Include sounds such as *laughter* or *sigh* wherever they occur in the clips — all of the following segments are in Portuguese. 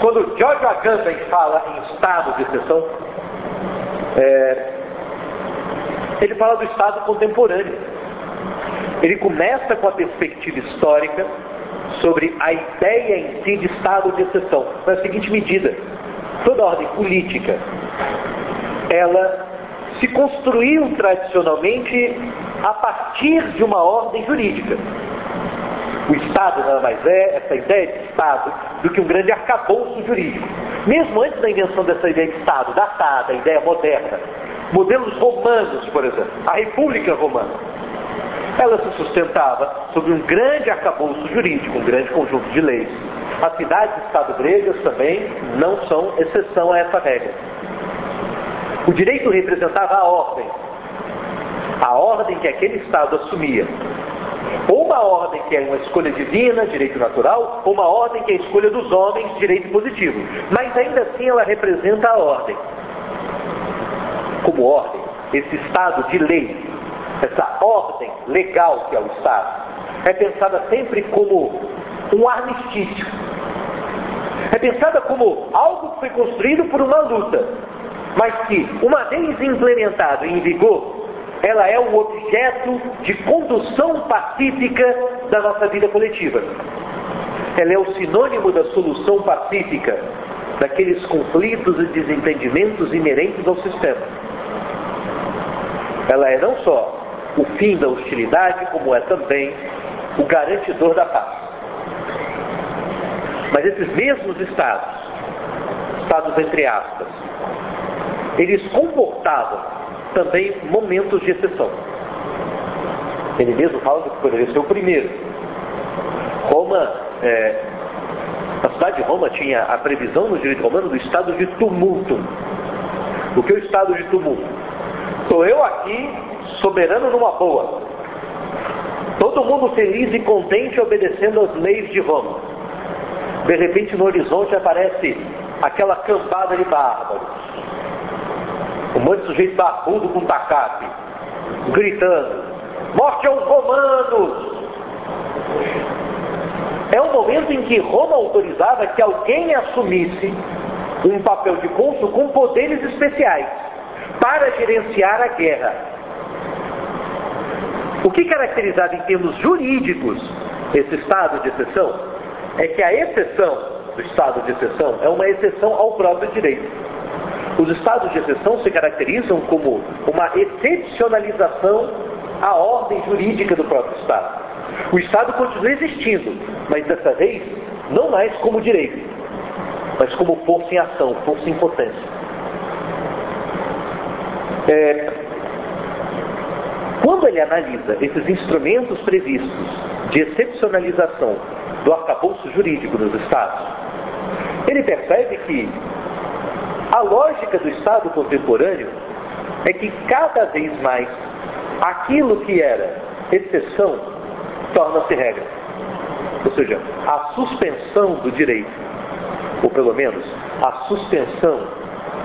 Quando George Agamben fala em estado de exceção, é, ele fala do estado contemporâneo. Ele começa com a perspectiva histórica sobre a ideia em si de estado de exceção, na seguinte medida: toda ordem política, ela se construiu tradicionalmente a partir de uma ordem jurídica. O Estado nada mais é, essa ideia de Estado, do que um grande arcabouço jurídico. Mesmo antes da invenção dessa ideia de Estado, datada, ideia moderna, modelos romanos, por exemplo, a República Romana, ela se sustentava sobre um grande arcabouço jurídico, um grande conjunto de leis. As cidades-estado gregas também não são exceção a essa regra. O direito representava a ordem, a ordem que aquele Estado assumia. Ou uma ordem que é uma escolha divina, direito natural, ou uma ordem que é a escolha dos homens, direito positivo. Mas ainda assim ela representa a ordem. Como ordem, esse Estado de lei, essa ordem legal que é o Estado, é pensada sempre como um armistício. É pensada como algo que foi construído por uma luta, mas que, uma vez implementado em vigor, ela é um objeto de condução pacífica da nossa vida coletiva. Ela é o sinônimo da solução pacífica daqueles conflitos e desentendimentos inerentes ao sistema. Ela é não só o fim da hostilidade, como é também o garantidor da paz. Mas esses mesmos estados, estados entre aspas, eles comportavam também momentos de exceção. Ele mesmo fala que poderia ser o primeiro. Roma, é, a cidade de Roma tinha a previsão no direito romano do estado de tumulto. O que é o estado de tumulto? Estou eu aqui, soberano numa boa. Todo mundo feliz e contente obedecendo às leis de Roma. De repente no horizonte aparece aquela cambada de bárbaros um monte de sujeito barbudo com tacape, gritando, morte aos romanos! É um momento em que Roma autorizava que alguém assumisse um papel de cônsul com poderes especiais para gerenciar a guerra. O que caracterizava em termos jurídicos esse estado de exceção é que a exceção do estado de exceção é uma exceção ao próprio direito. Os estados de exceção se caracterizam como uma excepcionalização à ordem jurídica do próprio Estado. O Estado continua existindo, mas dessa vez não mais como direito, mas como força em ação, força em potência. É, quando ele analisa esses instrumentos previstos de excepcionalização do arcabouço jurídico dos Estados, ele percebe que a lógica do Estado contemporâneo é que cada vez mais aquilo que era exceção torna-se regra. Ou seja, a suspensão do direito, ou pelo menos a suspensão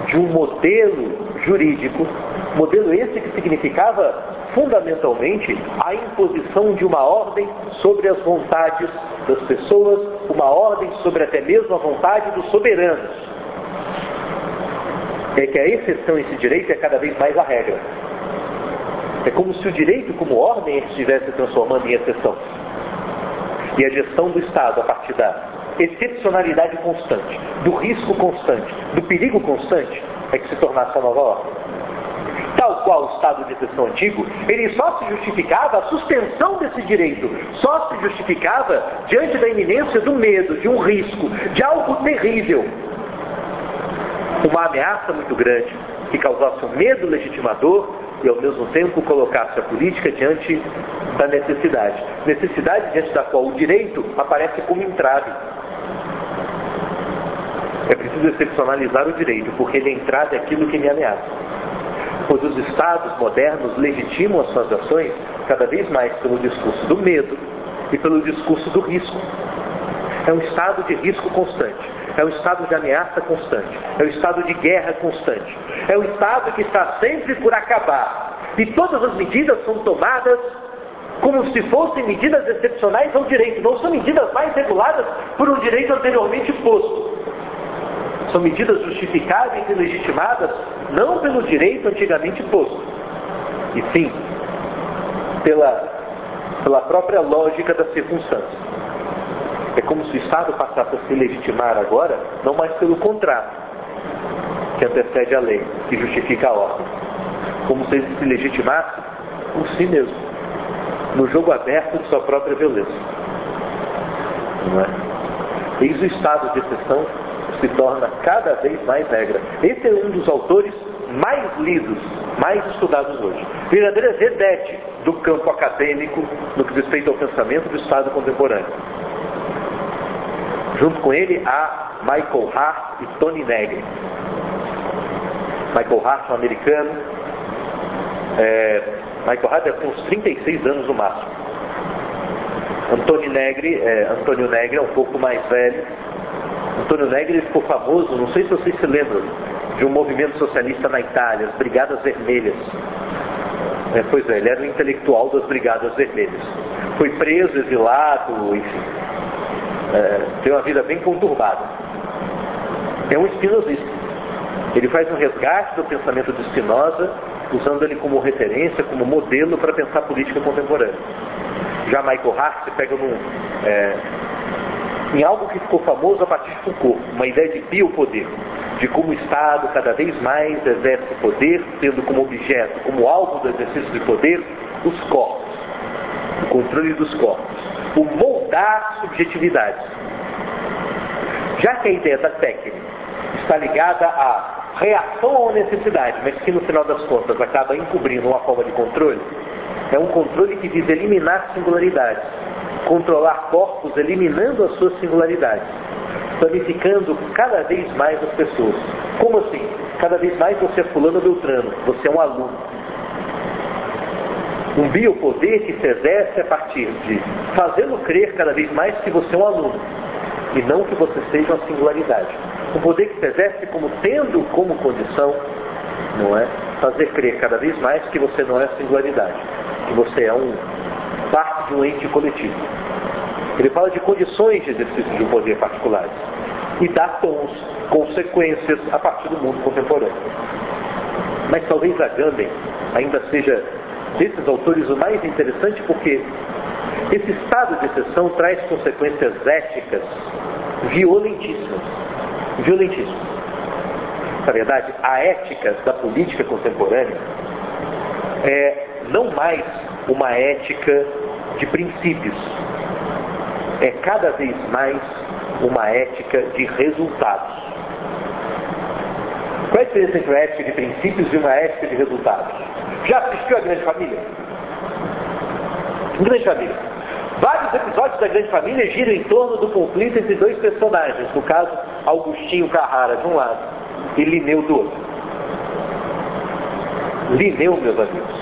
de um modelo jurídico, modelo esse que significava fundamentalmente a imposição de uma ordem sobre as vontades das pessoas, uma ordem sobre até mesmo a vontade dos soberanos é que a exceção a esse direito é cada vez mais a regra. É como se o direito como ordem estivesse transformando em exceção. E a gestão do Estado, a partir da excepcionalidade constante, do risco constante, do perigo constante, é que se tornasse a nova ordem. Tal qual o estado de exceção antigo, ele só se justificava, a suspensão desse direito só se justificava diante da iminência do medo, de um risco, de algo terrível, uma ameaça muito grande que causasse um medo legitimador e ao mesmo tempo colocasse a política diante da necessidade. Necessidade diante da qual o direito aparece como entrave. É preciso excepcionalizar o direito, porque ele é entrave aquilo que me ameaça. Pois os estados modernos legitimam as suas ações cada vez mais pelo discurso do medo e pelo discurso do risco. É um estado de risco constante. É um estado de ameaça constante. É um estado de guerra constante. É um estado que está sempre por acabar. E todas as medidas são tomadas como se fossem medidas excepcionais ao direito. Não são medidas mais reguladas por um direito anteriormente posto. São medidas justificáveis e legitimadas não pelo direito antigamente posto, e sim pela, pela própria lógica das circunstâncias. É como se o Estado passasse a se legitimar agora, não mais pelo contrato, que antecede a lei, que justifica a ordem, como se ele se legitimasse por si mesmo, no jogo aberto de sua própria violência. Não é? Eis o estado de exceção se torna cada vez mais regra. Esse é um dos autores mais lidos, mais estudados hoje. Verdadeira vedete do campo acadêmico no que diz respeito ao pensamento do Estado contemporâneo. Junto com ele há Michael Hart e Tony Negri. Michael Hart, um americano. É, Michael Hart deve ter uns 36 anos no máximo. Antônio Negri, é, Antônio Negri é um pouco mais velho. Antônio Negri ficou famoso, não sei se vocês se lembram, de um movimento socialista na Itália, as Brigadas Vermelhas. É, pois é, ele era um intelectual das Brigadas Vermelhas. Foi preso, exilado, enfim. É, tem uma vida bem conturbada. É um espinosista. Ele faz um resgate do pensamento de Spinoza, usando ele como referência, como modelo para pensar política contemporânea. Já Michael Hart pega num, é, em algo que ficou famoso a partir de Foucault, uma ideia de biopoder, de como o Estado cada vez mais exerce poder, tendo como objeto, como alvo do exercício de poder, os corpos, o controle dos corpos, o moldar subjetividades. Já que a ideia da técnica está ligada à reação à necessidade, mas que no final das contas acaba encobrindo uma forma de controle, é um controle que visa eliminar singularidades, controlar corpos eliminando as suas singularidades, planificando cada vez mais as pessoas. Como assim? Cada vez mais você é fulano beltrano, você é um aluno. Um biopoder que se exerce a partir de fazê-lo crer cada vez mais que você é um aluno e não que você seja uma singularidade. Um poder que se exerce como tendo como condição, não é? Fazer crer cada vez mais que você não é singularidade, que você é um parte de um ente coletivo. Ele fala de condições de exercício de um poder particulares e dá tons, consequências a partir do mundo contemporâneo. Mas talvez a Gandhi ainda seja desses autores o mais interessante porque esse estado de exceção traz consequências éticas violentíssimas. Violentíssimas. Na verdade, a ética da política contemporânea é não mais uma ética de princípios. É cada vez mais uma ética de resultados. Qual é a diferença entre uma ética de princípios e uma ética de resultados? Já assistiu a Grande Família? Grande Família. Vários episódios da Grande Família giram em torno do conflito entre dois personagens. No caso, Augustinho Carrara de um lado e Lineu do outro. Lineu, meus amigos,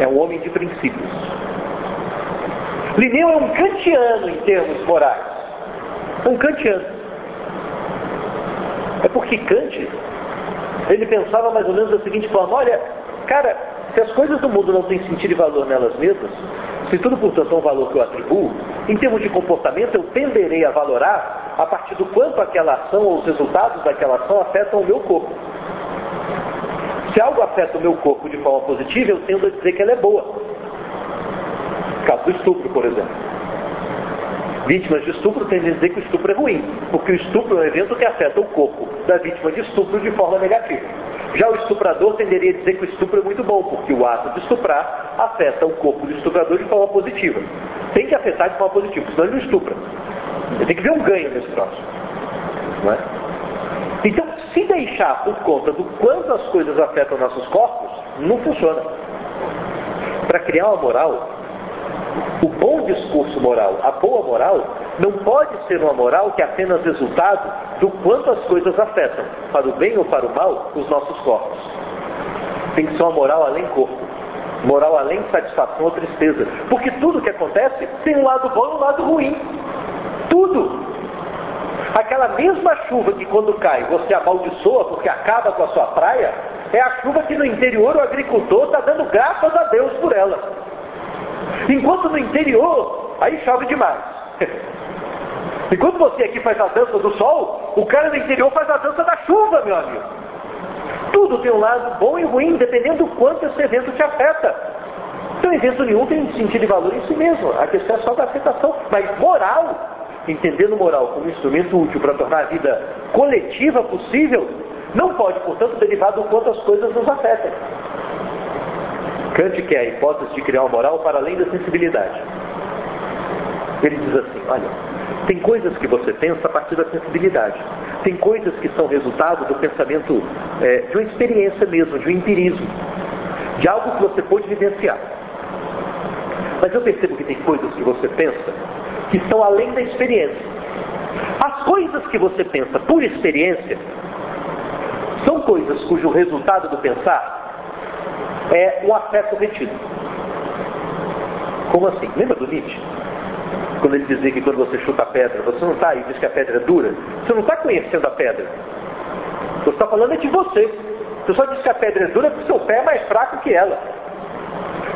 é um homem de princípios. Lineu é um kantiano em termos morais. Um kantiano. É porque Kant, ele pensava mais ou menos da seguinte forma, olha, cara, se as coisas do mundo não têm sentido e valor nelas mesmas, se tudo, portanto, é um valor que eu atribuo, em termos de comportamento, eu tenderei a valorar a partir do quanto aquela ação ou os resultados daquela ação afetam o meu corpo. Se algo afeta o meu corpo de forma positiva, eu tendo a dizer que ela é boa. Caso do estupro, por exemplo. Vítimas de estupro tendem a dizer que o estupro é ruim, porque o estupro é um evento que afeta o corpo da vítima de estupro de forma negativa. Já o estuprador tenderia a dizer que o estupro é muito bom, porque o ato de estuprar afeta o corpo do estuprador de forma positiva. Tem que afetar de forma positiva, senão ele não estupra. Ele tem que ver um ganho nesse troço. Não é? Então, se deixar por conta do quanto as coisas afetam nossos corpos, não funciona. Para criar uma moral, o bom discurso moral, a boa moral, não pode ser uma moral que é apenas resultado do quanto as coisas afetam, para o bem ou para o mal, os nossos corpos. Tem que ser uma moral além corpo. Moral além satisfação ou tristeza. Porque tudo que acontece tem um lado bom e um lado ruim. Tudo. Aquela mesma chuva que quando cai você amaldiçoa porque acaba com a sua praia, é a chuva que no interior o agricultor está dando graças a Deus por ela. Enquanto no interior, aí chove demais. *laughs* Enquanto você aqui faz a dança do sol, O cara do interior faz a dança da chuva, meu amigo. Tudo tem um lado bom e ruim, dependendo do quanto esse evento te afeta. Então, evento nenhum tem sentido e valor em si mesmo. A questão é só da afetação. Mas moral, entendendo moral como instrumento útil para tornar a vida coletiva possível, não pode, portanto, derivar do quanto as coisas nos afetam. Kant quer a hipótese de criar uma moral para além da sensibilidade. Ele diz assim, olha, tem coisas que você pensa a partir da sensibilidade. Tem coisas que são resultado do pensamento, é, de uma experiência mesmo, de um empirismo. De algo que você pode vivenciar. Mas eu percebo que tem coisas que você pensa que estão além da experiência. As coisas que você pensa por experiência são coisas cujo resultado do pensar é um afeto retido. Como assim? Lembra do Nietzsche? Quando ele dizia que quando você chuta a pedra, você não está aí diz que a pedra é dura, você não está conhecendo a pedra. Você está falando é de você. Você só diz que a pedra é dura porque o seu pé é mais fraco que ela.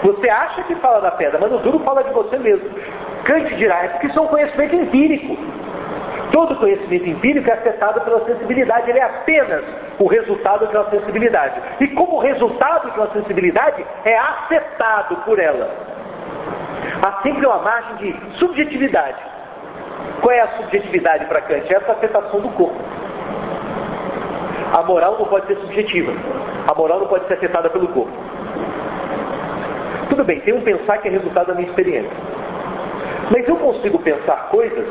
Você acha que fala da pedra, mas o duro fala de você mesmo. Kant dirá, é porque isso é um conhecimento empírico. Todo conhecimento empírico é afetado pela sensibilidade, ele é apenas o resultado de uma sensibilidade. E como resultado de uma sensibilidade, é afetado por ela. Há sempre uma margem de subjetividade. Qual é a subjetividade para Kant? É essa afetação do corpo. A moral não pode ser subjetiva. A moral não pode ser afetada pelo corpo. Tudo bem, tem um pensar que é resultado da minha experiência. Mas eu consigo pensar coisas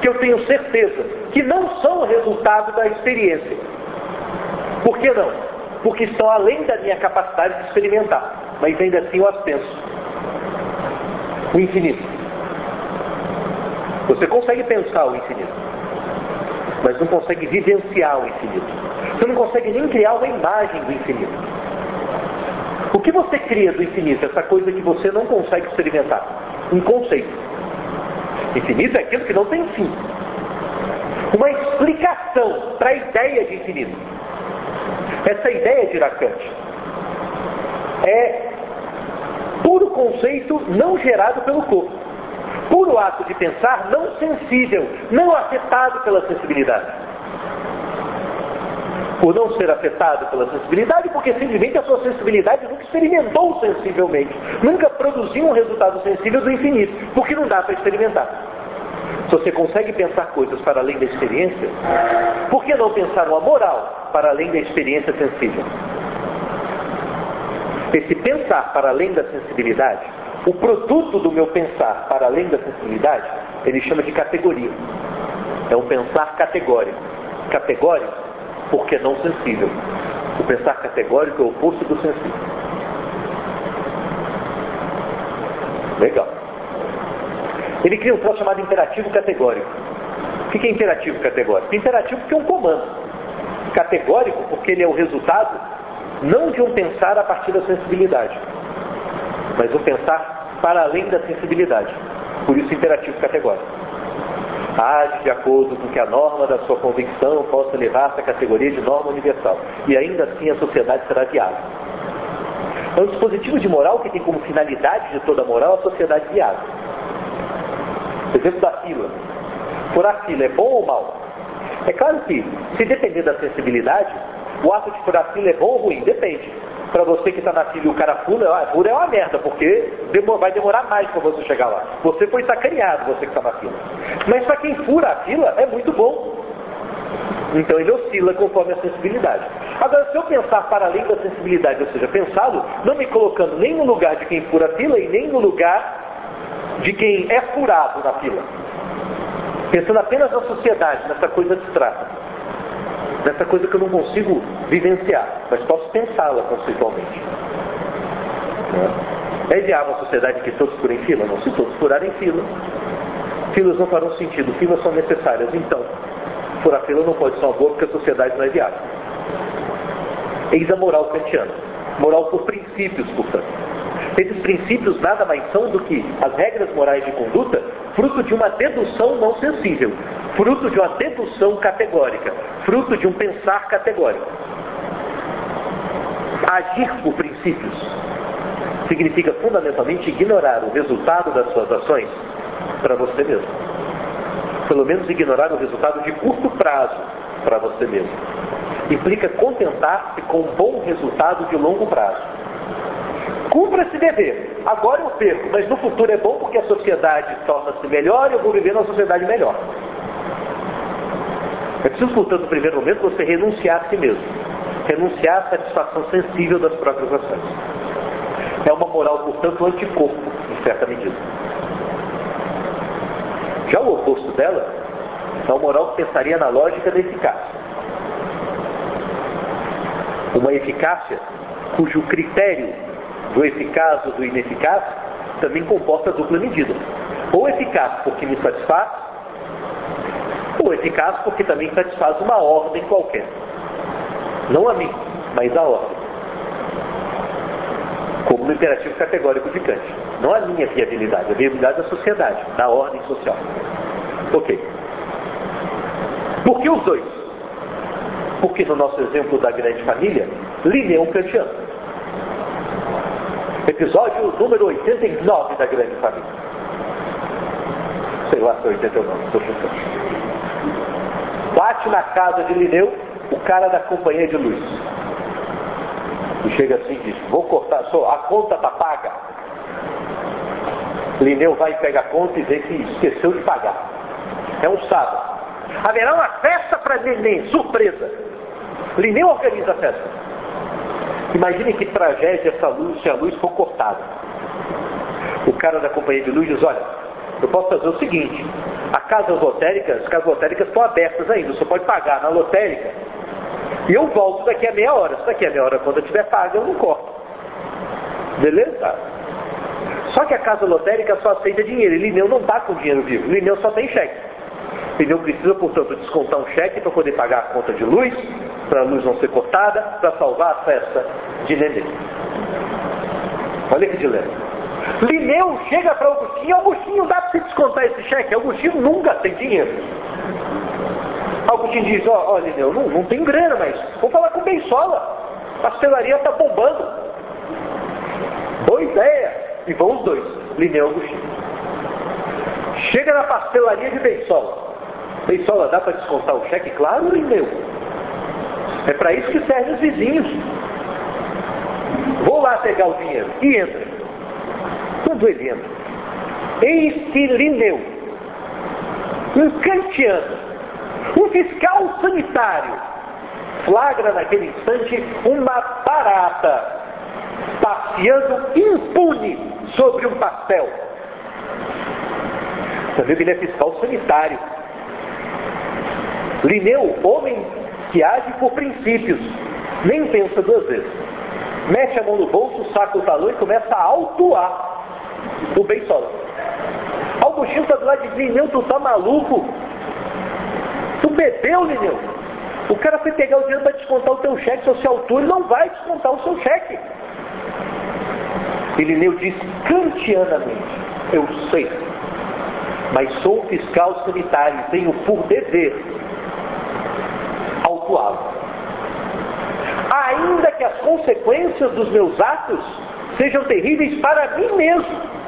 que eu tenho certeza que não são resultado da experiência. Por que não? Porque estão além da minha capacidade de experimentar. Mas ainda assim eu as penso. O infinito. Você consegue pensar o infinito, mas não consegue vivenciar o infinito. Você não consegue nem criar uma imagem do infinito. O que você cria do infinito? Essa coisa que você não consegue experimentar. Um conceito. Infinito é aquilo que não tem fim. Uma explicação para a ideia de infinito. Essa ideia de Iracante é puro conceito não gerado pelo corpo. Puro ato de pensar não sensível, não afetado pela sensibilidade por não ser afetado pela sensibilidade, porque simplesmente a sua sensibilidade nunca experimentou sensivelmente, nunca produziu um resultado sensível do infinito, porque não dá para experimentar. Se você consegue pensar coisas para além da experiência, por que não pensar uma moral para além da experiência sensível? Esse pensar para além da sensibilidade, o produto do meu pensar para além da sensibilidade, ele chama de categoria. É um pensar categórico. Categórico porque não sensível. O pensar categórico é o oposto do sensível. Legal. Ele cria um troço chamado imperativo categórico. O que é imperativo categórico? Imperativo porque é um comando. Categórico porque ele é o resultado não de um pensar a partir da sensibilidade, mas um pensar para além da sensibilidade. Por isso imperativo categórico age de acordo com que a norma da sua convicção possa levar-se à categoria de norma universal. E ainda assim a sociedade será viável. É um dispositivo de moral que tem como finalidade de toda moral a sociedade viável. Exemplo da fila. Furar fila é bom ou mal? É claro que, se depender da sensibilidade, o ato de furar fila é bom ou ruim? Depende para você que está na fila e o cara pula, ah, pula é uma merda, porque vai demorar mais para você chegar lá. Você foi sacaneado, você que está na fila. Mas para quem fura a fila, é muito bom. Então ele oscila conforme a sensibilidade. Agora, se eu pensar para além da sensibilidade, ou seja, pensá-lo, não me colocando nem no lugar de quem fura a fila e nem no lugar de quem é furado na fila. Pensando apenas na sociedade, nessa coisa abstrata dessa coisa que eu não consigo vivenciar, mas posso pensá-la conceitualmente. É ideal uma sociedade que todos furem fila? Não, se todos furarem fila, filas não farão sentido, filas são necessárias. Então, furar fila não pode ser uma boa porque a sociedade não é viável. Eis a moral kantiana. Moral por princípios, portanto. Esses princípios nada mais são do que as regras morais de conduta, fruto de uma dedução não sensível, fruto de uma dedução categórica, fruto de um pensar categórico. Agir por princípios significa fundamentalmente ignorar o resultado das suas ações para você mesmo. Pelo menos ignorar o resultado de curto prazo para você mesmo. Implica contentar-se com um bom resultado de longo prazo. Cumpra esse dever. Agora eu perco, mas no futuro é bom porque a sociedade torna-se melhor e eu vou viver numa sociedade melhor. É preciso, portanto, no primeiro momento, você renunciar a si mesmo. Renunciar à satisfação sensível das próprias ações. É uma moral, portanto, anticorpo, em certa medida. Já o oposto dela é uma moral que pensaria na lógica da eficácia. Uma eficácia cujo critério do eficaz ou do ineficaz também comporta dupla medida. Ou eficaz porque me satisfaz, ou eficaz porque também satisfaz uma ordem qualquer. Não a mim, mas a ordem. Como no imperativo categórico de Kant. Não a minha viabilidade, a viabilidade da sociedade, da ordem social. Ok. Por que os dois? Porque no nosso exemplo da grande família, Linneu kantiano. Episódio número 89 da grande família. Sei lá se é 89, estou chutando. Bate na casa de Linneu o cara da companhia de luz. E chega assim e diz, vou cortar, só, a conta está paga. Lineu vai pegar a conta e vê que esqueceu de pagar. É um sábado. Haverá uma festa para neném, surpresa. Lineu organiza a festa. Imagine que tragédia essa luz se a luz for cortada. O cara da companhia de luz diz, olha, eu posso fazer o seguinte, casas lotéricas, as casas lotéricas estão abertas ainda, você pode pagar na lotérica e eu volto daqui a meia hora. Se daqui a meia hora, quando eu tiver pago, eu não corto. Beleza? Só que a casa lotérica só aceita dinheiro. E Lineu não está com dinheiro vivo. Lineu só tem cheque. Lineu precisa, portanto, descontar um cheque para poder pagar a conta de luz, para a luz não ser cortada, para salvar a festa de neném. Olha que dilema. Lineu chega para Augustinho, Augustinho dá para você descontar esse cheque. Augustinho nunca tem dinheiro. Agostinho diz, ó, oh, Lineu, não, não tem grana, mas vou falar com o Bensola. A pastelaria está bombando. Boa ideia. E vão os dois, Lineu e Agostinho. Chega na pastelaria de Bensola. Bensola, dá para descontar o cheque? Claro, Lineu. É para isso que servem os vizinhos. Vou lá pegar o dinheiro. E entra. Eis que Lineu, um kantiano, o fiscal sanitário flagra naquele instante uma barata passeando impune sobre um pastel. Você viu que ele é fiscal sanitário. Lineu, homem que age por princípios, nem pensa duas vezes. Mete a mão no bolso, saca o talão e começa a autuar o bem solo. Augustinho está do lado de Lineu, tu tá maluco? Tu bebeu, Lineu? O cara foi pegar o dinheiro para descontar o teu cheque, se você altura, não vai descontar o seu cheque. Lineu diz kantianamente, eu sei, mas sou fiscal sanitário tenho por dever autuá-lo. Ainda que as consequências dos meus atos sejam terríveis para mim mesmo.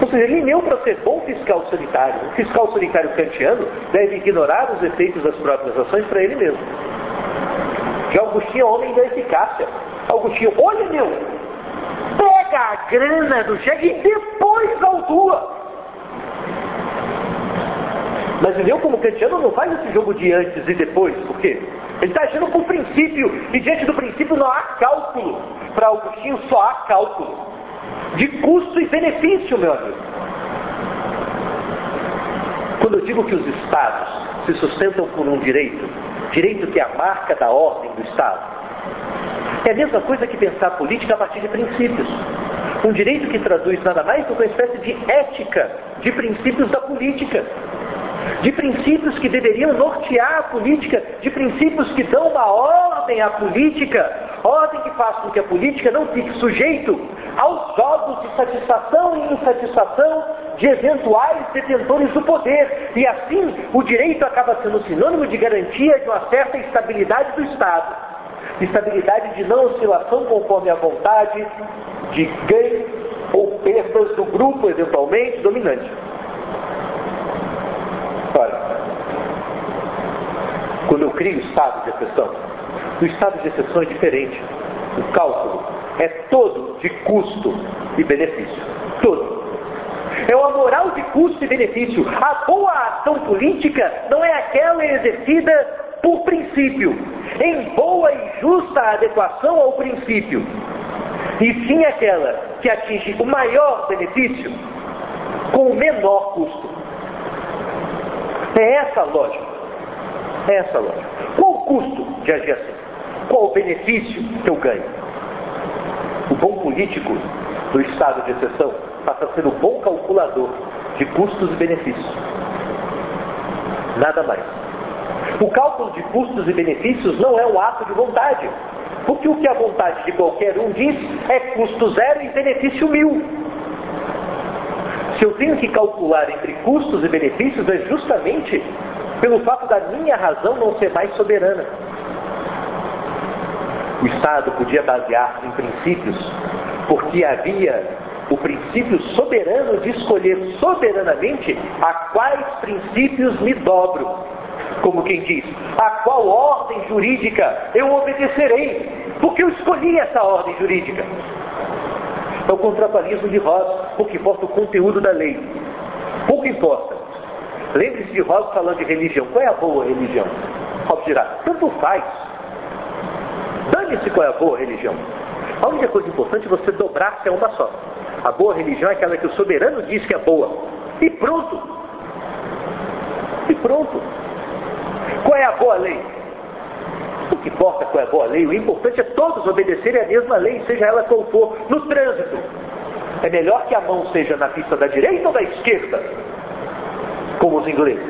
Ou seja, Linneu, para ser bom fiscal sanitário, um fiscal sanitário kantiano, deve ignorar os efeitos das próprias ações para ele mesmo. Já Augustinho é homem da eficácia. Augustinho, olha meu, pega a grana do cheque e depois autua. Mas Linneu, como kantiano, não faz esse jogo de antes e depois. Por quê? Ele está agindo por princípio. E diante do princípio não há cálculo. Para Augustinho só há cálculo de custo e benefício, meu amigo. Quando eu digo que os Estados se sustentam por um direito, direito que é a marca da ordem do Estado, é a mesma coisa que pensar política a partir de princípios. Um direito que traduz nada mais do que uma espécie de ética de princípios da política. De princípios que deveriam nortear a política, de princípios que dão uma ordem à política, ordem que faz com que a política não fique sujeito aos jogos de satisfação e insatisfação de eventuais detentores do poder. E assim, o direito acaba sendo sinônimo de garantia de uma certa estabilidade do Estado. Estabilidade de não oscilação conforme a vontade de ganho ou perdas do grupo, eventualmente, dominante. Ora, cria o estado de exceção? O estado de exceção é diferente. O cálculo é todo de custo e benefício. Todo. É uma moral de custo e benefício. A boa ação política não é aquela exercida por princípio, em boa e justa adequação ao princípio, e sim aquela que atinge o maior benefício com o menor custo. É essa a lógica. É essa a lógica. Qual o custo de agir assim? Qual o benefício que eu ganho? O bom político do estado de exceção passa a ser o bom calculador de custos e benefícios. Nada mais. O cálculo de custos e benefícios não é um ato de vontade, porque o que a vontade de qualquer um diz é custo zero e benefício mil. Se eu tenho que calcular entre custos e benefícios, é justamente pelo fato da minha razão não ser mais soberana. O Estado podia basear-se em princípios, porque havia o princípio soberano de escolher soberanamente a quais princípios me dobro como quem diz, a qual ordem jurídica eu obedecerei, porque eu escolhi essa ordem jurídica. É o contratualismo de Ross, pouco importa o conteúdo da lei. Pouco importa. Lembre-se de Ross falando de religião. Qual é a boa religião? Ross dirá, tanto faz. Dane-se qual é a boa religião. A única coisa importante é você dobrar-se a uma só. A boa religião é aquela que o soberano diz que é boa. E pronto. E pronto. Qual é a boa lei? O que importa qual é a boa lei? O importante é todos obedecerem a mesma lei, seja ela qual for. No trânsito, é melhor que a mão seja na pista da direita ou da esquerda? Como os ingleses.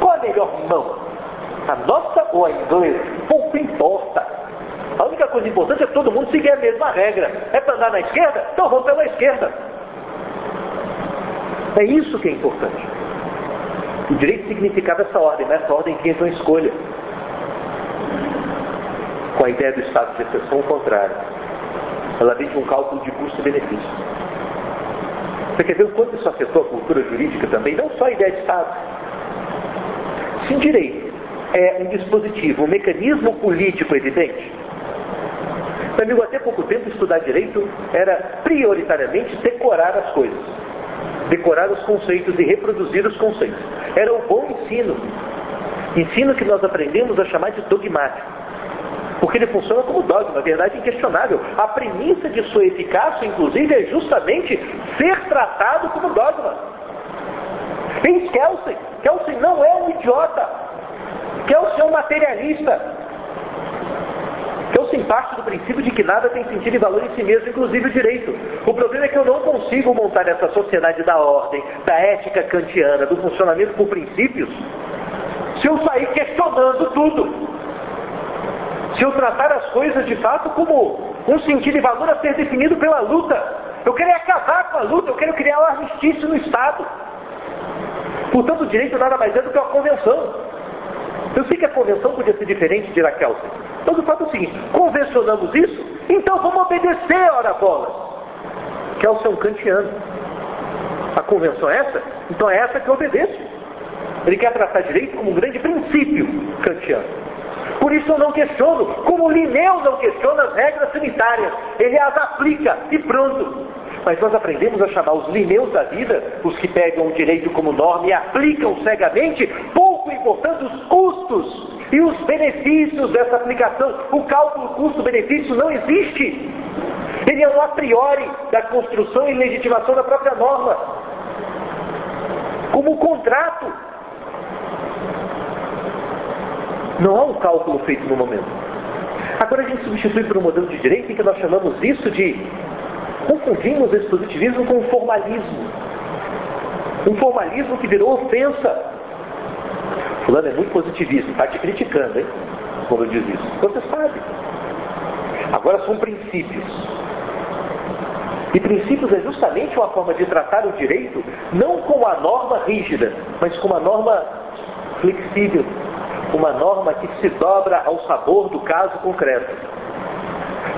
Qual a melhor mão? A nossa ou a inglesa? Pouco importa. A única coisa importante é todo mundo seguir a mesma regra. É para andar na esquerda? Então vamos pela esquerda. É isso que é importante. O direito significava essa ordem, nessa ordem que entra a escolha. Com a ideia do estado de exceção, o contrário. Ela vem de um cálculo de custo-benefício. Você quer ver o quanto isso afetou a cultura jurídica também? Não só a ideia de Estado. Sim, direito é um dispositivo, um mecanismo político evidente. Meu amigo, até pouco tempo estudar direito era prioritariamente decorar as coisas decorar os conceitos e reproduzir os conceitos. Era o bom ensino. Ensino que nós aprendemos a chamar de dogmático. Porque ele funciona como dogma, verdade inquestionável. A premissa de sua eficácia, inclusive, é justamente ser tratado como dogma. Eis Kelsey. Kelsey não é um idiota. Kelsey é um materialista. Kelsey parte do princípio de que nada tem sentido e valor em si mesmo, inclusive o direito. O problema é que eu não consigo montar essa sociedade da ordem, da ética kantiana, do funcionamento por princípios, se eu sair questionando tudo. Se eu tratar as coisas de fato como um sentido e valor a ser definido pela luta. Eu quero acabar com a luta, eu quero criar um armistício no Estado. Portanto, o direito nada mais é do que uma convenção. Eu sei que a convenção podia ser diferente de Kelsey. Mas o fato é o seguinte, convencionamos isso, então vamos obedecer, ora bolas. Kelsey é um kantiano. A convenção é essa? Então é essa que eu obedeço. Ele quer tratar direito como um grande princípio kantiano. Por isso eu não questiono, como Linneu não questiona as regras sanitárias. Ele as aplica e pronto. Mas nós aprendemos a chamar os lineus da vida, os que pegam o direito como norma e aplicam cegamente, pouco importando os custos e os benefícios dessa aplicação. O cálculo custo-benefício não existe. Ele é um a priori da construção e legitimação da própria norma. Como o contrato. Não há um cálculo feito no momento. Agora a gente substitui por um modelo de direito em que nós chamamos isso de confundimos esse positivismo com o formalismo. Um formalismo que virou ofensa. Fulano é muito positivista, está te criticando, hein? Quando diz isso. Você sabe. Agora são princípios. E princípios é justamente uma forma de tratar o direito, não como a norma rígida, mas como a norma flexível. Uma norma que se dobra ao sabor do caso concreto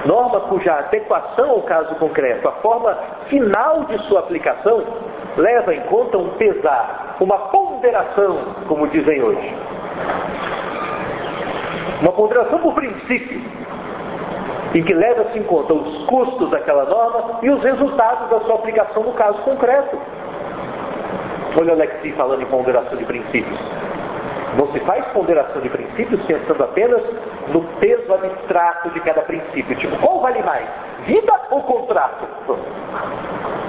norma cuja adequação ao caso concreto, a forma final de sua aplicação, leva em conta um pesar, uma ponderação, como dizem hoje. Uma ponderação por princípio, em que leva-se em conta os custos daquela norma e os resultados da sua aplicação no caso concreto. Olha o Alexi falando em ponderação de princípios. Não se faz ponderação de princípios pensando apenas no peso abstrato de cada princípio. Tipo, qual vale mais? Vida ou contrato?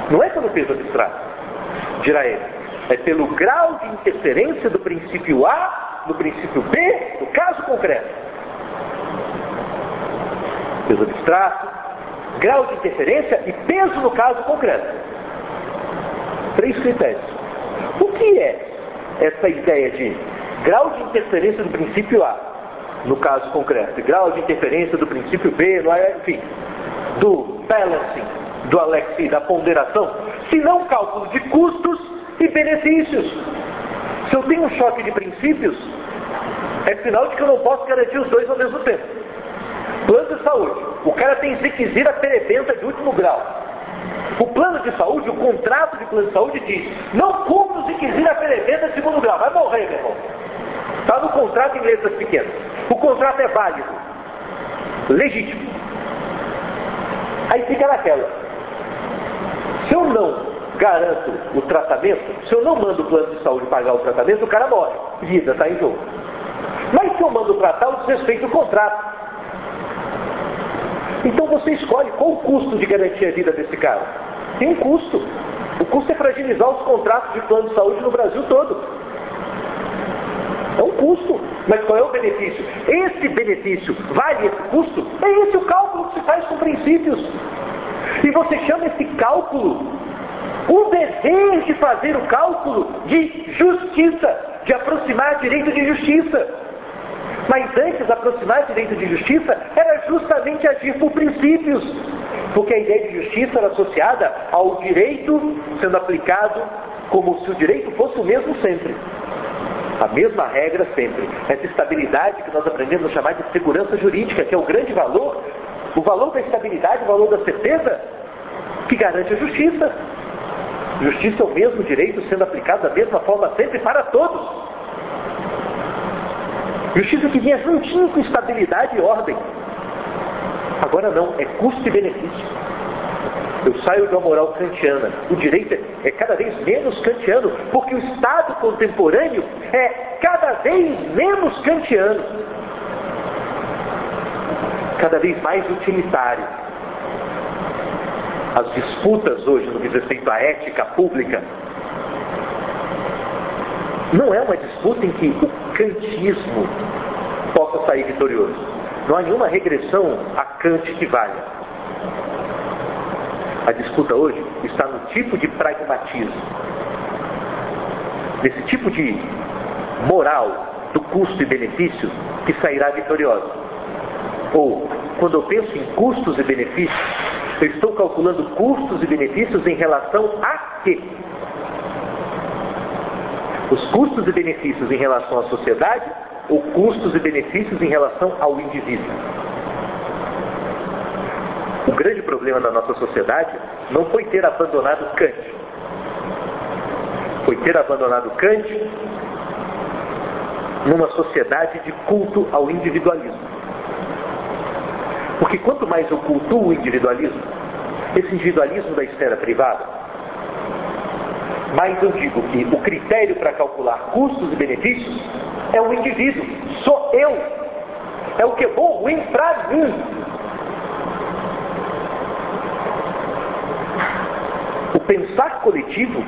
Não é pelo peso abstrato, dirá ele. É pelo grau de interferência do princípio A no princípio B, no caso concreto. Peso abstrato, grau de interferência e peso no caso concreto. Três critérios. O que é essa ideia de grau de interferência do princípio A, no caso concreto, e grau de interferência do princípio B, enfim, do balancing, do Alexi, da ponderação, se não cálculo de custos e benefícios. Se eu tenho um choque de princípios, é sinal de que eu não posso garantir os dois ao mesmo tempo. Plano de saúde. O cara tem ziquezira perebenta de último grau. O plano de saúde, o contrato de plano de saúde diz, não cumpra o ziquezira perebenta de segundo grau. Vai morrer, meu irmão. Está no contrato em letras pequenas. O contrato é válido. Legítimo. Aí fica naquela. Se eu não garanto o tratamento, se eu não mando o plano de saúde pagar o tratamento, o cara morre. Vida está em jogo. Mas se eu mando tratar, o desrespeito do contrato. Então você escolhe qual o custo de garantir a vida desse cara. Tem um custo. O custo é fragilizar os contratos de plano de saúde no Brasil todo. É um custo. Mas qual é o benefício? Esse benefício vale esse custo? É esse o cálculo que se faz com princípios. E você chama esse cálculo o dever de fazer o cálculo de justiça, de aproximar direito de justiça. Mas antes, aproximar direito de justiça era justamente agir por princípios. Porque a ideia de justiça era associada ao direito sendo aplicado como se o direito fosse o mesmo sempre. A mesma regra sempre. Essa estabilidade que nós aprendemos a chamar de segurança jurídica, que é o grande valor, o valor da estabilidade, o valor da certeza, que garante a justiça. Justiça é o mesmo direito sendo aplicado da mesma forma sempre para todos. Justiça que vinha juntinho com estabilidade e ordem. Agora não, é custo e benefício. Eu saio de uma moral kantiana. O direito é, cada vez menos kantiano, porque o Estado contemporâneo é cada vez menos kantiano. Cada vez mais utilitário. As disputas hoje no que diz respeito à ética pública não é uma disputa em que o kantismo possa sair vitorioso. Não há nenhuma regressão a Kant que valha. A disputa hoje está no tipo de pragmatismo, nesse tipo de moral do custo e benefício que sairá vitoriosa. Ou, quando eu penso em custos e benefícios, eu estou calculando custos e benefícios em relação a quê? Os custos e benefícios em relação à sociedade ou custos e benefícios em relação ao indivíduo. O grande problema da nossa sociedade não foi ter abandonado Kant. Foi ter abandonado Kant numa sociedade de culto ao individualismo. Porque quanto mais eu cultuo o individualismo, esse individualismo da esfera privada, mas eu digo que o critério para calcular custos e benefícios é o indivíduo, sou eu. É o que é bom ruim para mim. O pensar coletivo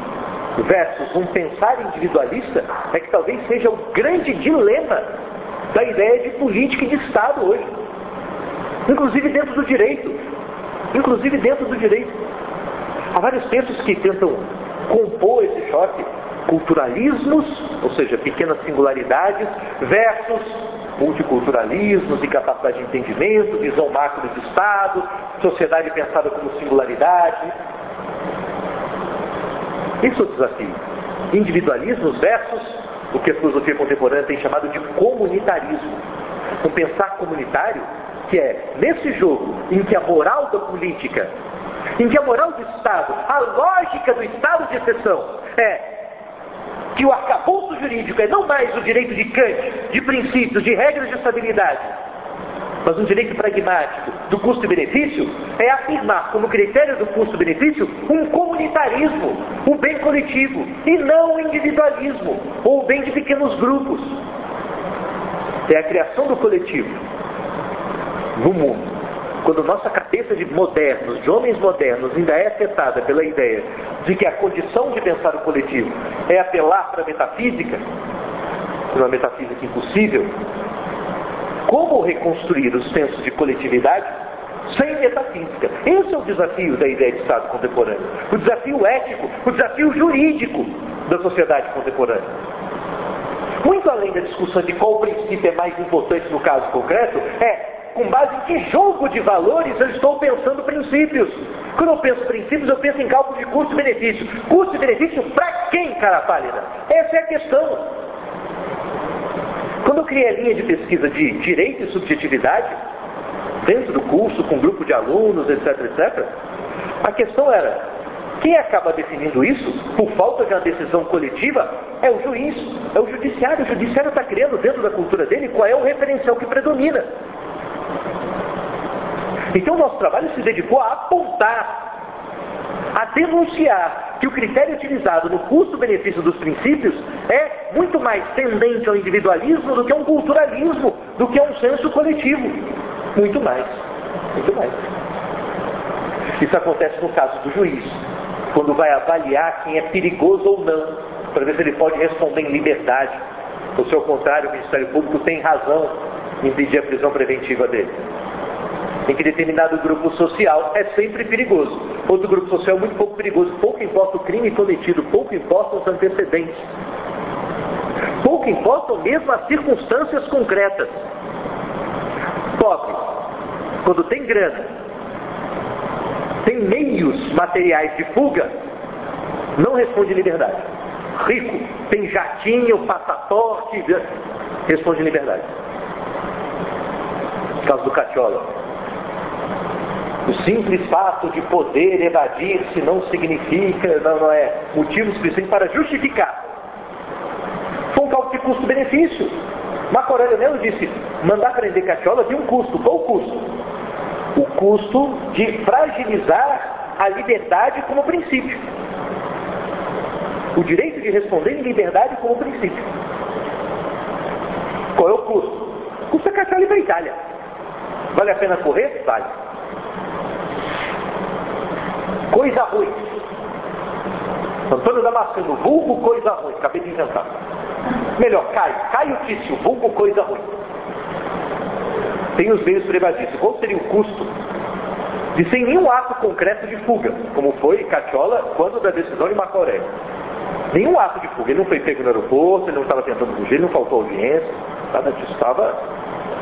versus um pensar individualista é que talvez seja o grande dilema da ideia de política e de Estado hoje. Inclusive dentro do direito. Inclusive dentro do direito. Há vários textos que tentam compor esse choque. Culturalismos, ou seja, pequenas singularidades, versus multiculturalismos e capacidade de entendimento, visão macro de Estado, sociedade pensada como singularidade. Isso é o desafio. Individualismos versus o que a filosofia contemporânea tem chamado de comunitarismo. Um pensar comunitário que é, nesse jogo em que a moral da política em que a moral do Estado, a lógica do Estado de exceção é que o arcabouço jurídico é não mais o direito de Kant, de princípios, de regras de estabilidade, mas um direito pragmático do custo-benefício, é afirmar como critério do custo-benefício um comunitarismo, um bem coletivo, e não o individualismo, ou o bem de pequenos grupos. É a criação do coletivo no mundo quando nossa cabeça de modernos, de homens modernos, ainda é afetada pela ideia de que a condição de pensar o coletivo é apelar para a metafísica, uma metafísica impossível, como reconstruir os sensos de coletividade sem metafísica? Esse é o desafio da ideia de Estado contemporâneo. O desafio ético, o desafio jurídico da sociedade contemporânea. Muito além da discussão de qual princípio é mais importante no caso concreto, é com base em que jogo de valores eu estou pensando princípios. Quando eu penso princípios, eu penso em cálculo de custo e benefício. Custo e benefício para quem, cara pálida? Essa é a questão. Quando eu criei a linha de pesquisa de direito e subjetividade, dentro do curso, com um grupo de alunos, etc, etc, a questão era, quem acaba definindo isso, por falta de uma decisão coletiva, é o juiz, é o judiciário. O judiciário está criando dentro da cultura dele qual é o referencial que predomina. Então nosso trabalho se dedicou a apontar, a denunciar que o critério utilizado no custo-benefício dos princípios é muito mais tendente ao individualismo do que a um culturalismo, do que a um senso coletivo. Muito mais. Muito mais. Isso acontece no caso do juiz, quando vai avaliar quem é perigoso ou não, para ver se ele pode responder em liberdade. Ou se ao contrário, o Ministério Público tem razão em pedir a prisão preventiva dele em que determinado grupo social é sempre perigoso. Outro grupo social é muito pouco perigoso. Pouco importa o crime cometido, pouco importam os antecedentes. Pouco importam mesmo as circunstâncias concretas. Pobre, quando tem grana, tem meios materiais de fuga, não responde liberdade. Rico, tem jatinho, passaporte, responde liberdade. caso do Catiola. O simples fato de poder evadir-se não significa, não, não é motivo suficiente para justificar. Foi um cálculo de custo-benefício. Marco Aurélio disse, mandar prender Catiola tem um custo. Qual o custo? O custo de fragilizar a liberdade como princípio. O direito de responder em liberdade como princípio. Qual é o custo? Custa Catiola ir para a Itália. Vale a pena correr? Vale. Coisa ruim. Antônio Damasceno, vulgo coisa ruim. Acabei de inventar. Melhor, Caio. Caio Tício, vulgo coisa ruim. Tem os meios privatistas. Qual seria o custo de sem nenhum ato concreto de fuga, como foi Catiola quando da decisão de Marco Aurélio? Nenhum ato de fuga. Ele não foi pego no aeroporto, ele não estava tentando fugir, ele não faltou audiência, nada disso. Estava,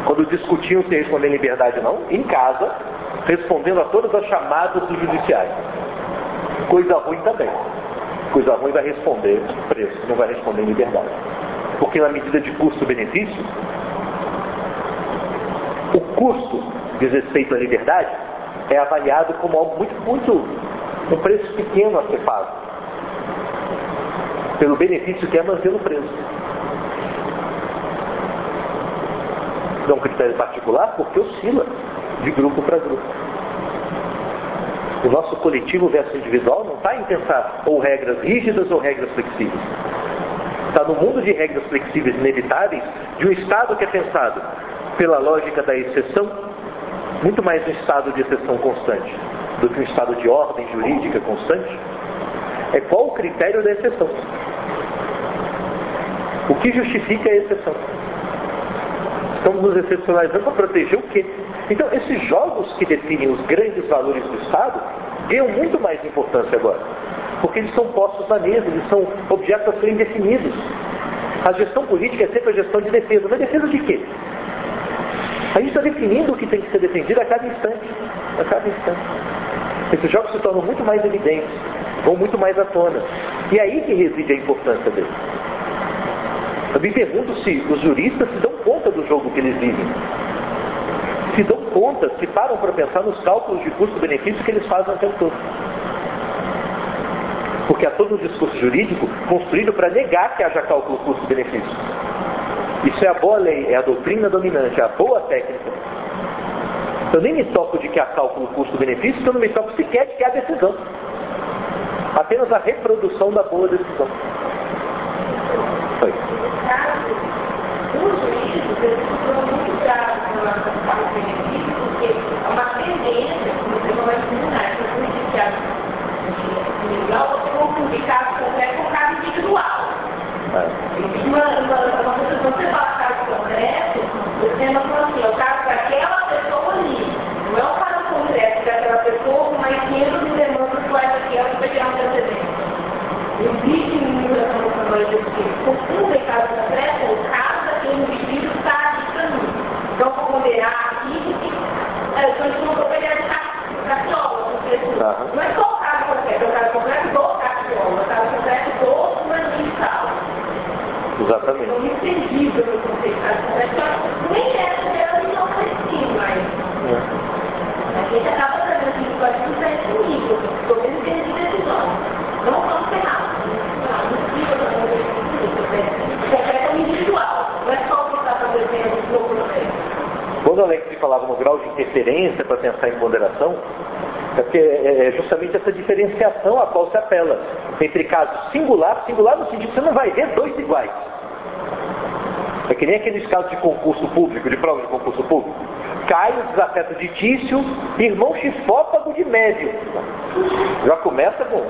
quando discutiam se responder em liberdade ou não, em casa, respondendo a todas as chamadas do judiciário. Coisa ruim também. Coisa ruim vai responder preço, não vai responder liberdade. Porque na medida de custo-benefício, o custo de respeito à liberdade é avaliado como algo muito, muito, um preço pequeno a ser pago. Pelo benefício que é manter o preço. É um critério particular porque oscila de grupo para grupo. O nosso coletivo versus individual não está em pensar ou regras rígidas ou regras flexíveis. Está no mundo de regras flexíveis inevitáveis de um Estado que é pensado pela lógica da exceção, muito mais um estado de exceção constante do que um estado de ordem jurídica constante. É qual o critério da exceção? O que justifica a exceção? Estamos nos excepcionalizando para proteger o quê? Então, esses jogos que definem os grandes valores do Estado ganham muito mais importância agora. Porque eles são postos na mesa, eles são objetos a serem definidos. A gestão política é sempre a gestão de defesa. Mas defesa de quê? A gente está definindo o que tem que ser defendido a cada instante. A cada instante. Esses jogos se tornam muito mais evidentes, vão muito mais à tona. E é aí que reside a importância deles. Eu me pergunto se os juristas se dão conta do jogo que eles vivem se dão conta, se param para pensar nos cálculos de custo-benefício que eles fazem o tempo todo. Porque há todo um discurso jurídico construído para negar que haja cálculo custo-benefício. Isso é a boa lei, é a doutrina dominante, é a boa técnica. Eu nem me toco de que há cálculo custo-benefício, eu não me toco sequer de que há decisão. Apenas a reprodução da boa decisão. Foi. É uma tendência, como você não vai ensinar, que o judiciário legal, você confundir caso concreto com caso individual. Quando você fala caso concreto, você não fala assim, é o caso daquela pessoa ali. Não é o caso concreto daquela pessoa com mais 500 demandas quais aquela que vai gerar um precedente. Existe muita informação que confundem caso concreto, o caso daquele indivíduo está ali para mim. Então, vou ponderar aqui, é, então, eu vou pegar de taxiola, porque não é só o caso concreto, é o caso concreto do taxiola, é o caso concreto do fulaninho e tal. Exatamente. Concreto, nem é dela não precisa, mas a gente acaba assim, pode não pelo menos decisão. Vamos ferrar. Concreto é individual, não é só o que está fazendo no processo. Quando Alex falava no grau de interferência para pensar em ponderação, é porque é justamente essa diferenciação a qual se apela entre casos singular, singular no sentido que você não vai ver dois iguais. É que nem aqueles casos de concurso público, de prova de concurso público. Caio desafeto de Tício, irmão chifófago de médio. Já começa com.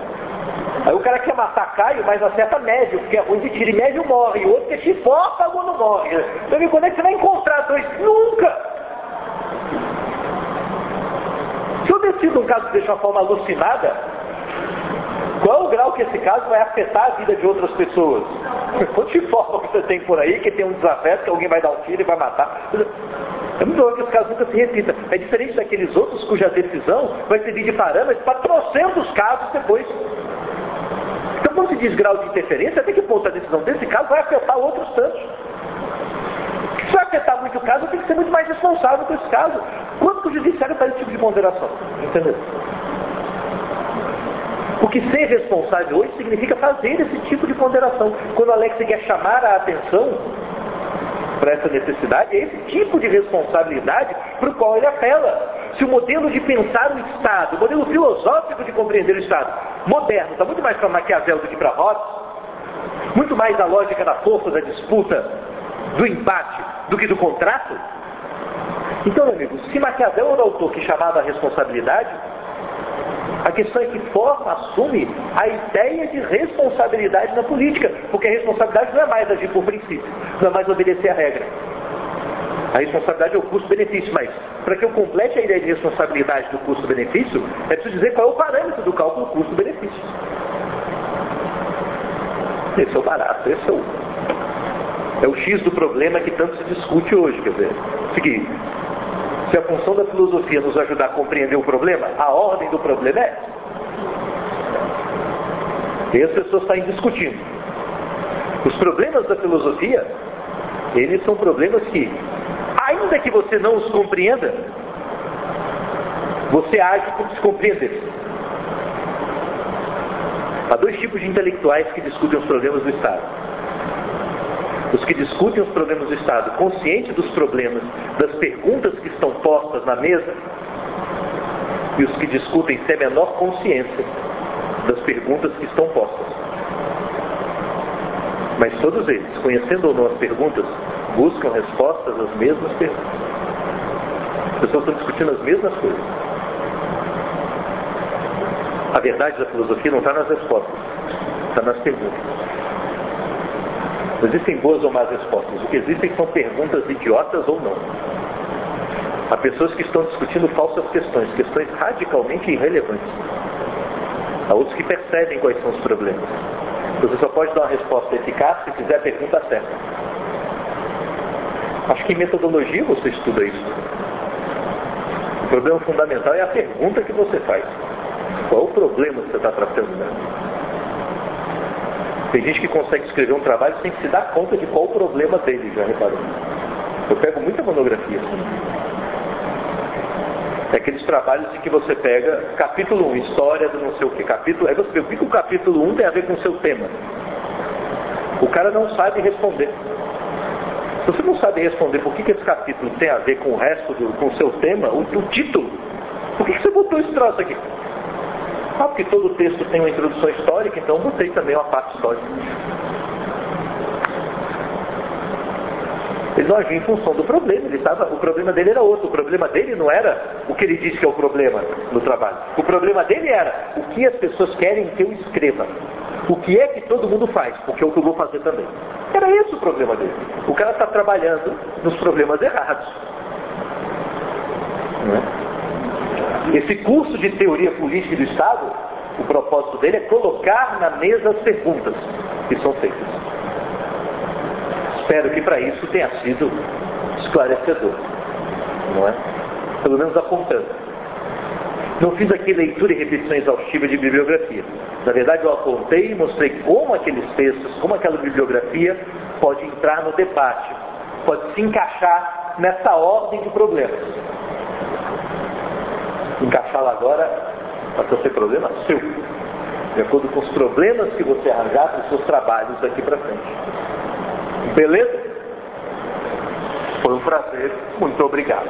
Aí o cara quer matar Caio, mas acerta médio, porque é ruim de tiro e médio morre. O outro que é não morre. Então quando é que você vai encontrar dois? Nunca! Se eu decido um caso de uma forma alucinada, qual o grau que esse caso vai afetar a vida de outras pessoas? Quanto de forma que você tem por aí, que tem um desafeto, que alguém vai dar um tiro e vai matar? É muito bom que esse caso nunca se repita. É diferente daqueles outros cuja decisão vai servir de parâmetro para trocentos casos depois. Então, quando se diz grau de interferência, até que ponto a decisão desse caso vai afetar outros tantos? Se vai afetar muito o caso, tem que ser muito mais responsável com esse caso. Quanto que o judiciário faz esse tipo de ponderação? Entendeu? Porque ser responsável hoje significa fazer esse tipo de ponderação. Quando o Alex quer chamar a atenção para essa necessidade, é esse tipo de responsabilidade para o qual ele apela. Se o modelo de pensar o Estado, o modelo filosófico de compreender o Estado, moderno, está muito mais para Maquiavel do que para Hobbes, muito mais a lógica da força, da disputa, do embate, do que do contrato. Então, meu amigo, se Maquiavel era o autor que chamava a responsabilidade, a questão é que forma assume a ideia de responsabilidade na política, porque a responsabilidade não é mais agir por princípio, não é mais obedecer a regra. A responsabilidade é o custo-benefício, mas para que eu complete a ideia de responsabilidade do custo-benefício, é preciso dizer qual é o parâmetro do cálculo custo-benefício. Esse é o barato, esse é o, é o X do problema que tanto se discute hoje. Quer dizer, seguinte, se a função da filosofia nos ajudar a compreender o problema, a ordem do problema é E as pessoas saem discutindo. Os problemas da filosofia, eles são problemas que, ainda que você não os compreenda, você age por se compreender. Há dois tipos de intelectuais que discutem os problemas do Estado. Os que discutem os problemas do Estado, conscientes dos problemas, das perguntas que estão postas na mesa, e os que discutem sem a menor consciência das perguntas que estão postas. Mas todos eles, conhecendo ou não as perguntas, buscam respostas às mesmas perguntas. As pessoas estão discutindo as mesmas coisas. A verdade da filosofia não está nas respostas, está nas perguntas. Existem boas ou más respostas. O que existem são perguntas idiotas ou não. Há pessoas que estão discutindo falsas questões, questões radicalmente irrelevantes. Há outros que percebem quais são os problemas. Você só pode dar uma resposta eficaz se fizer a pergunta certa. Acho que em metodologia você estuda isso. O problema fundamental é a pergunta que você faz. Qual o problema que você está tratando? Né? Tem gente que consegue escrever um trabalho sem se dar conta de qual o problema dele, já reparou? Eu pego muita monografia assim. É aqueles trabalhos em que você pega capítulo 1, história do não sei o que, capítulo. Aí você vê o que o capítulo 1 tem a ver com o seu tema. O cara não sabe responder. Se você não sabe responder por que, que esse capítulo tem a ver com o resto do com o seu tema, o, o título, por que, que você botou esse troço aqui? Ah, porque todo texto tem uma introdução histórica, então botei também uma parte histórica. Ele não agia em função do problema, ele estava, o problema dele era outro. O problema dele não era o que ele disse que é o problema no trabalho. O problema dele era o que as pessoas querem que eu escreva. O que é que todo mundo faz, porque é o que eu vou fazer também. Era esse o problema dele. O cara está trabalhando nos problemas errados. É? Esse curso de teoria política do Estado, o propósito dele é colocar na mesa as perguntas que são feitas. Espero que para isso tenha sido esclarecedor, não é? Pelo menos apontando. Não fiz aqui leitura e repetição exaustiva de bibliografia. Na verdade, eu apontei e mostrei como aqueles textos, como aquela bibliografia pode entrar no debate, pode se encaixar nessa ordem de problemas. Encaixá-la agora pode ser problema seu, de acordo com os problemas que você arranjar para os seus trabalhos daqui para frente. Beleza? Foi um prazer. Muito obrigado.